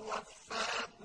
وَالصَّافَّاتِ